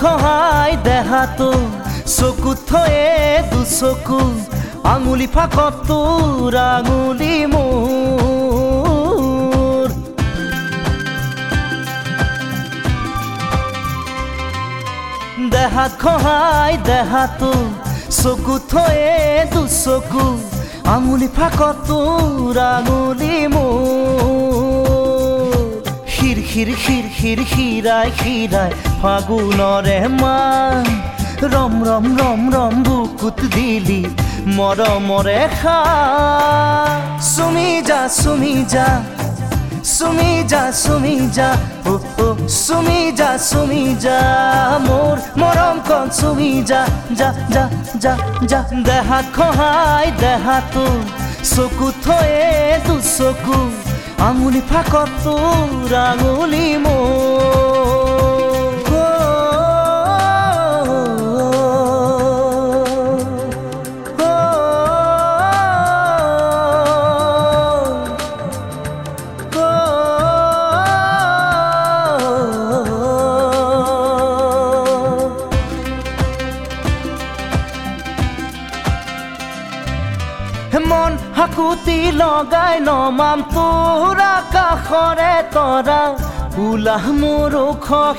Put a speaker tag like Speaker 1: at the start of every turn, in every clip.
Speaker 1: দেহাটো চকুত থয়ে দুচকু আঙুলি ফাকত তোৰ আঙুলি মোৰ দেহাত খহাই দেহাটো চকুত থয়ে দুচকু আঙুলি ফাকত তোৰ আঙুলি মোৰ খির খির খির খিরায় খিরায় ফাগুনরে মা। রম রম রম রম বুকুত দিলি মরমরে খা। সুমি যা সুমি যা সুমি যা সুমি যা, ও ও। সুমি যা সুমি যা, মোর মরম কন সুমি যা যা যা যা যা। দেহা খহাই, দেহা তো চকু থয়ে দু চকু আঙুলি ফাঁকত আঙুলি মোর। মন হাকুতি লগাই নমাম তোৰ কাষৰে তৰা। উলাহ মোৰ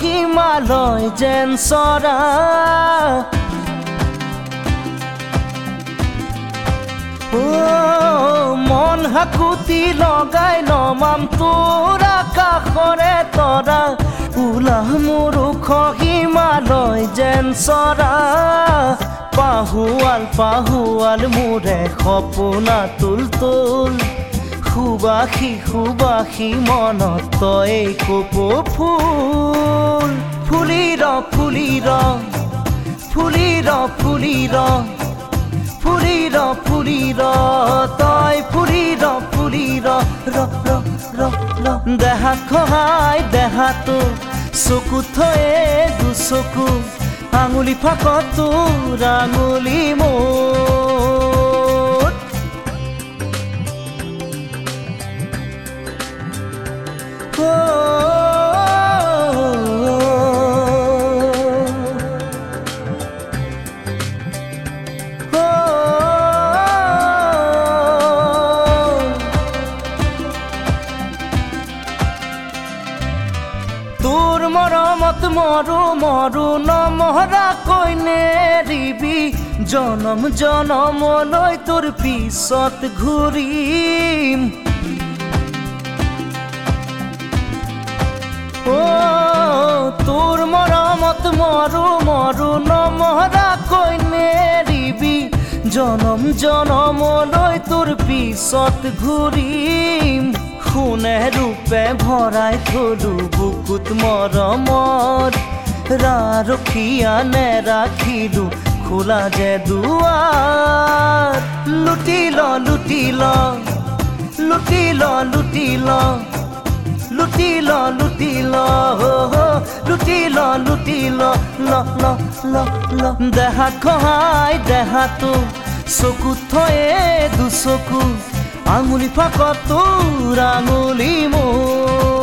Speaker 1: হিমালয় যেন চৰা। মন হাকুতি লগাই নমাম তোৰ কাষৰে তৰা। উলাহ মোৰ হিমালয় যেন চৰা। পাহুৱাল পাহুৱাল মোৰে সপোনা তুল তুল। সুবাসী সুবাসী মনত তই কপৌ ফুল। ফুলি ৰ ফুলি ৰ ফুলি ৰ ফুলি ৰ ফুলি ৰ ফুলি ৰ তই ফুলি ৰ ফুলি ৰ। দেহাত খহাই দেহাটো চকু থয়ে দুচকু। আঙুলি ফাকত তোৰ আঙুলি মোৰ। মৰো মৰো নমহৰা কইনে ৰিবি। জনম জনমলৈ তোৰ পিছত ঘূৰিম। অ তোৰ মৰমত মৰো মৰো নমহৰা কইনে ৰিবি। জনম জনমলৈ তোৰ পিছত ঘূৰিম। সোণে ৰূপে ভৰাই থলো বুকুত মৰমত ৰাৰখীয়া নেৰাখিলো খোলা যে দুৱাৰ। লুটি ল লুটি ল লুটি ল লুটি ল লুটি ল লুটি ল ল ল। দেহাত খহাই দেহাটো চকুত থয়ে দুচকু। আঙুলি ফাঁকা তোর আঙুলি মোর